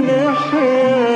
نحيا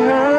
love.